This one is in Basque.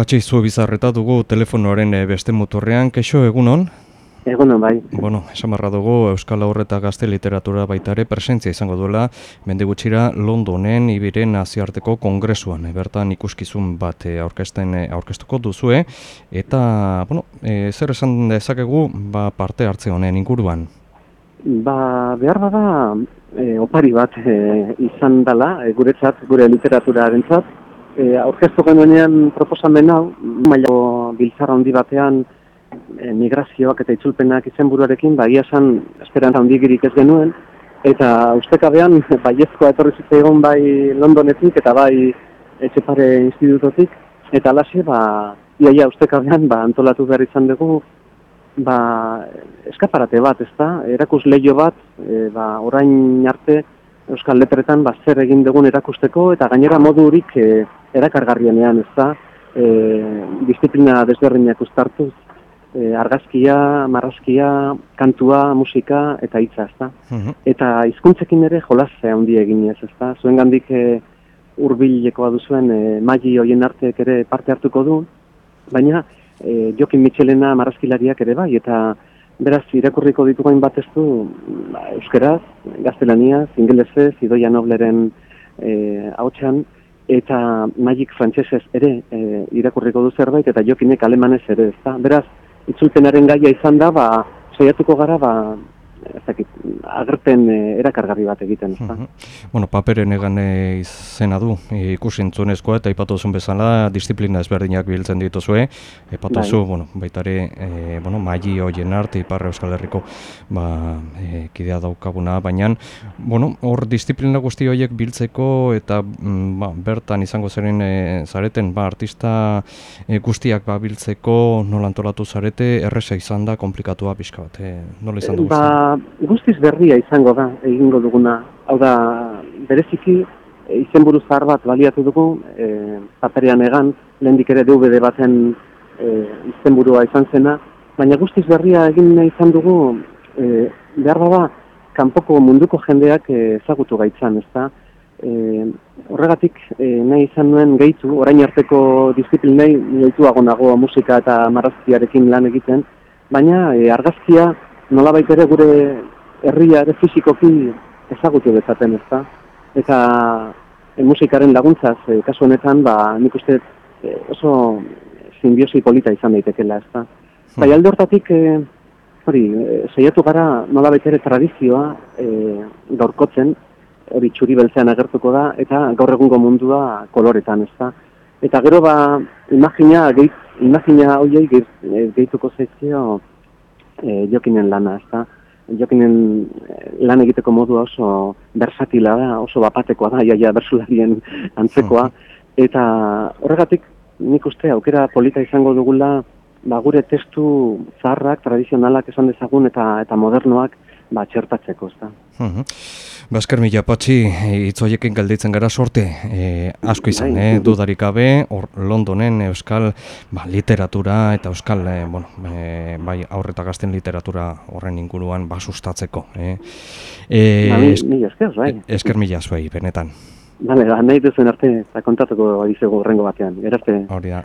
Patxi, zu bizarreta dugu telefonoaren eh, beste motorrean, kexo egunon? Egunon, bai. Bueno, esamarra dugu Euskal Aurreta Gazte Literatura baitare presentzia izango duela, mende gutxira Londonen ibiren naziarteko kongresuan, e, bertan ikuskizun bat e, aurkezten e, aurkeztuko duzue, eta, bueno, e, zer esan dezakegu ba, parte hartze honen inguruan? Ba, behar bada, e, opari bat e, izan dela, e, guretzat, gure literaturaren zat, e, aurkeztu genuenean proposamen hau, mailako biltzara handi batean e, migrazioak eta itzulpenak izenburuarekin, ba, esan esperantza handigirik ez genuen, eta ustekabean, baiezkoa etorri egon bai Londonetik eta bai Etxepare Institutotik, eta alaxe, ba, iaia ustekabean, ba, antolatu behar izan dugu, ba, eskaparate bat, ezta? Erakus lehio bat, e, ba, orain arte, Euskal Letretan ba, zer egin dugun erakusteko, eta gainera modurik e, erakargarrienean, ez da, e, disiplina desberdinak ustartuz, e, argazkia, marrazkia, kantua, musika eta hitza, ez da. Mhm. Eta hizkuntzekin ere jolazea handi egin ez, ez da. Zuen gandik e, urbilekoa duzuen e, magi hoien arteek ere parte hartuko du, baina e, Jokin Michelena marrazkilariak ere bai, eta beraz irakurriko ditugain bat ez du ba, euskeraz, gaztelaniaz, ingelesez, idoia nobleren e, hautsan, eta Magic frantsesez ere e, irakurriko du zerbait eta Jokinek alemanez ere, ezta? Beraz, itzulpenaren gaia izan da, ba, saiatuko gara, ba, ezakit, agerten e, erakargarri bat egiten, ezta? Mm Bueno, paperen egan e, izena du, e, ikusintzunezkoa eta ipatu zuen bezala, disiplina ezberdinak biltzen dituzue, ipatu zu, bai. bueno, baitare, e, bueno, maili hoien arte, iparre euskal herriko, ba, e, kidea daukaguna, baina, bueno, hor disiplina guzti horiek biltzeko eta mm, ba, bertan izango zeren e, zareten, ba, artista e, guztiak ba, biltzeko nola antolatu zarete, erresa izan da, komplikatua pixka bat, e, nola izan du ba, guztiz berria izango da egingo duguna. Hau da, bereziki e, izenburu zahar bat baliatu dugu, e, paperean egan, lehendik ere DVD baten e, izenburua izan zena, baina guztiz berria egin izan dugu, e, behar da, kanpoko munduko jendeak ezagutu gaitzan, ez da? E, horregatik e, nahi izan nuen gehitu, orain arteko disiplinei gehituago nago musika eta marrazkiarekin lan egiten, baina e, argazkia nola ere gure herria ere fizikoki ezagutu dezaten, ezta? Eta e, musikaren laguntzaz, e, kasu honetan, ba, nik uste e, oso simbiosi polita izan daitekela, ezta? Hmm. Bai, alde hortatik, e, hori, e, zeiatu gara nola ere tradizioa e, gaurkotzen, hori txuri beltzean agertuko da, eta gaur egungo mundua koloretan, ezta? Eta gero ba, imagina, geit, imagina hoiei gehituko zaizkio, e, jokinen lana, ezta? Jokinen eh, lan egiteko modu oso versatila da, oso bapatekoa da, jaia bersularien antzekoa. Eta horregatik nik uste aukera polita izango dugula ba, gure testu zaharrak, tradizionalak esan dezagun eta eta modernoak ba, txertatzeko, ezta? Uh Basker mila patxi, itzoiekin galditzen gara sorte, e, asko izan, eh, dudarik gabe, hor Londonen euskal ba, literatura eta euskal, e, bueno, e, bai aurreta gazten literatura horren inguruan basustatzeko. Eh. E, ba, esker, bai. Esker mila zuei, benetan. Bale, ba, nahi duzen arte, kontatuko adizugu horrengo batean, erazte. Hori da.